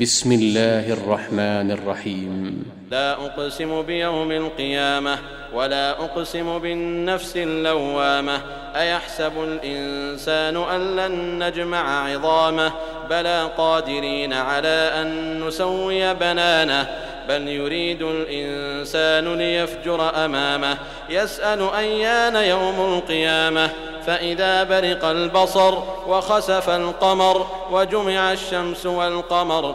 بسم الله الرحمن الرحيم. لا أقسم بيوم القيامة ولا أقسم بالنفس اللوامة. أيحسب الإنسان أن لن نجمع عظامه؟ بلى قادرين على أن نسوي بنانه. بل يريد الإنسان ليفجر أمامه. يسأل أيان يوم القيامة. فإذا برق البصر وخسف القمر وجمع الشمس والقمر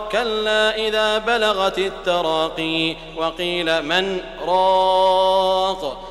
كلا إذا بلغت التراقي وقيل من راق.